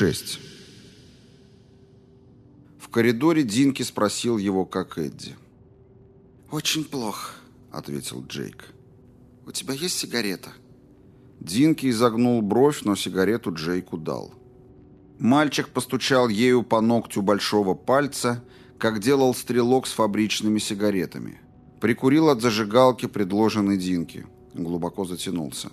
6. В коридоре Динки спросил его, как Эдди. «Очень плохо», — ответил Джейк. «У тебя есть сигарета?» Динки изогнул бровь, но сигарету Джейку дал. Мальчик постучал ею по ногтю большого пальца, как делал стрелок с фабричными сигаретами. Прикурил от зажигалки, предложенной Динки. Глубоко затянулся.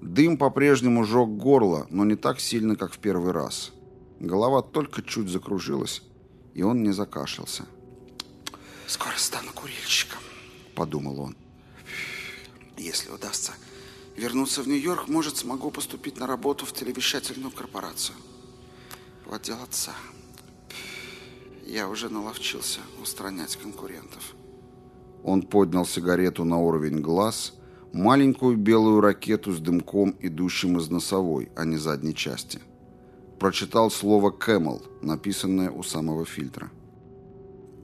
Дым по-прежнему жег горло, но не так сильно, как в первый раз. Голова только чуть закружилась, и он не закашлялся. «Скоро стану курильщиком», — подумал он. «Если удастся вернуться в Нью-Йорк, может, смогу поступить на работу в телевещательную корпорацию. В отдел отца. Я уже наловчился устранять конкурентов». Он поднял сигарету на уровень глаз — маленькую белую ракету с дымком, идущим из носовой, а не задней части. Прочитал слово «Camel», написанное у самого фильтра.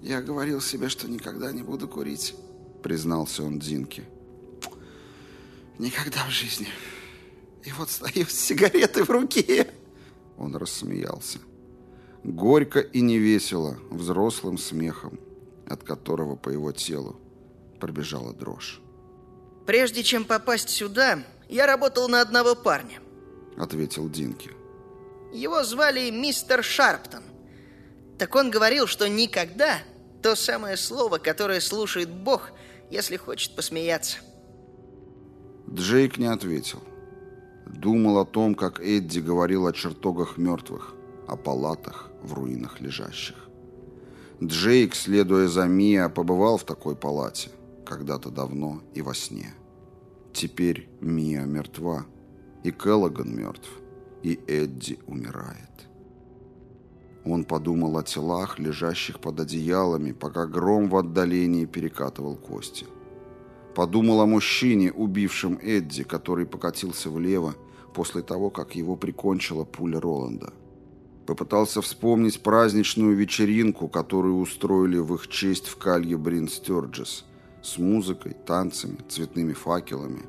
«Я говорил себе, что никогда не буду курить», — признался он Динке. «Никогда в жизни. И вот стою с сигаретой в руке». Он рассмеялся. Горько и невесело, взрослым смехом, от которого по его телу пробежала дрожь. Прежде чем попасть сюда, я работал на одного парня. Ответил Динки. Его звали мистер Шарптон. Так он говорил, что никогда то самое слово, которое слушает Бог, если хочет посмеяться. Джейк не ответил. Думал о том, как Эдди говорил о чертогах мертвых, о палатах в руинах лежащих. Джейк, следуя за Мия, побывал в такой палате когда-то давно и во сне. Теперь Мия мертва, и Келлоган мертв, и Эдди умирает. Он подумал о телах, лежащих под одеялами, пока гром в отдалении перекатывал кости. Подумал о мужчине, убившем Эдди, который покатился влево после того, как его прикончила пуля Роланда. Попытался вспомнить праздничную вечеринку, которую устроили в их честь в калье Брин Стёрджес – с музыкой, танцами, цветными факелами.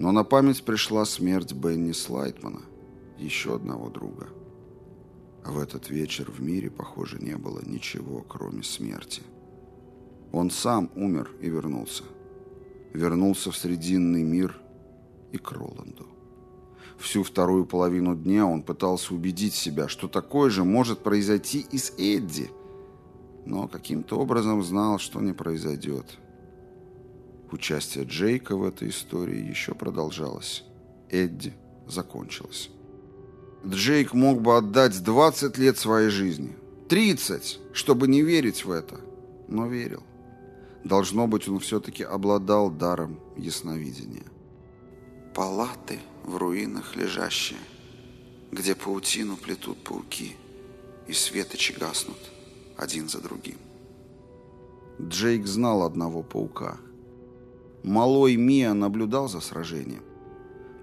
Но на память пришла смерть Бенни Слайтмана, еще одного друга. А в этот вечер в мире, похоже, не было ничего, кроме смерти. Он сам умер и вернулся. Вернулся в Срединный мир и к Роланду. Всю вторую половину дня он пытался убедить себя, что такое же может произойти и с Эдди, но каким-то образом знал, что не произойдет. Участие Джейка в этой истории еще продолжалось. Эдди закончилось. Джейк мог бы отдать 20 лет своей жизни. 30, чтобы не верить в это. Но верил. Должно быть, он все-таки обладал даром ясновидения. Палаты в руинах лежащие, где паутину плетут пауки, и светочи гаснут один за другим. Джейк знал одного паука – Малой Мия наблюдал за сражением.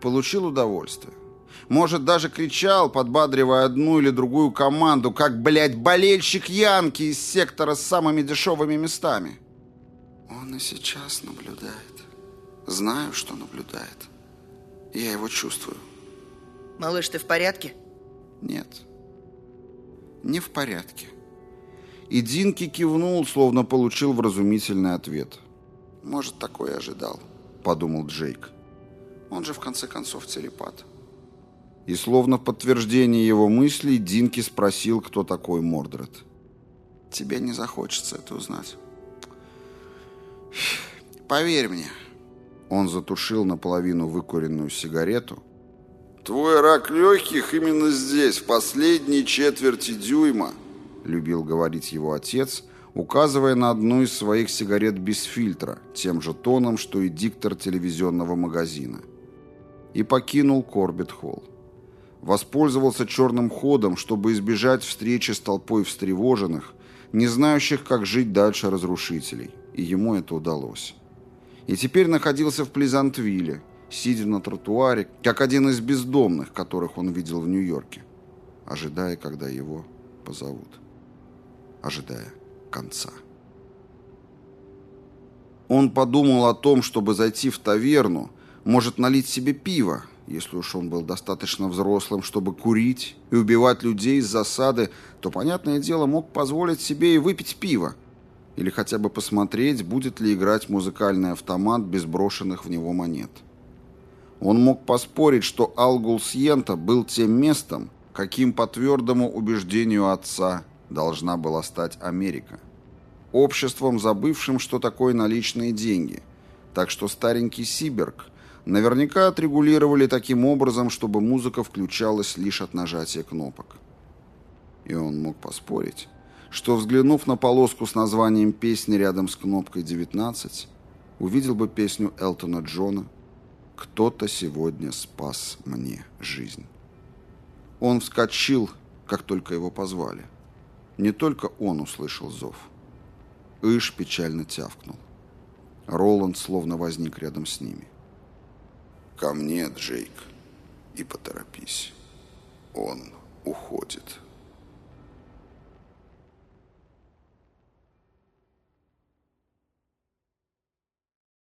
Получил удовольствие. Может, даже кричал, подбадривая одну или другую команду, как, блядь, болельщик Янки из сектора с самыми дешевыми местами. Он и сейчас наблюдает. Знаю, что наблюдает. Я его чувствую. Малыш, ты в порядке? Нет. Не в порядке. И Динки кивнул, словно получил вразумительный ответ. Может, такое ожидал, подумал Джейк. Он же в конце концов телепат. И словно в подтверждение его мыслей Динки спросил, кто такой Мордред. Тебе не захочется это узнать. Поверь мне. Он затушил наполовину выкуренную сигарету. Твой рак легких именно здесь, в последней четверти дюйма, любил говорить его отец, указывая на одну из своих сигарет без фильтра, тем же тоном, что и диктор телевизионного магазина. И покинул Корбет-холл. Воспользовался черным ходом, чтобы избежать встречи с толпой встревоженных, не знающих, как жить дальше разрушителей, и ему это удалось. И теперь находился в Плезантвилле, сидя на тротуаре, как один из бездомных, которых он видел в Нью-Йорке, ожидая, когда его позовут. Ожидая конца. Он подумал о том, чтобы зайти в таверну, может налить себе пиво, Если уж он был достаточно взрослым, чтобы курить и убивать людей из засады, то, понятное дело, мог позволить себе и выпить пиво. Или хотя бы посмотреть, будет ли играть музыкальный автомат без брошенных в него монет. Он мог поспорить, что Алгул Сьента был тем местом, каким по твердому убеждению отца должна была стать Америка. Обществом, забывшим, что такое наличные деньги. Так что старенький Сиберг – Наверняка отрегулировали таким образом, чтобы музыка включалась лишь от нажатия кнопок. И он мог поспорить, что, взглянув на полоску с названием песни рядом с кнопкой 19, увидел бы песню Элтона Джона «Кто-то сегодня спас мне жизнь». Он вскочил, как только его позвали. Не только он услышал зов. Иш печально тявкнул. Роланд словно возник рядом с ними. Ко мне, Джейк, и поторопись. Он уходит.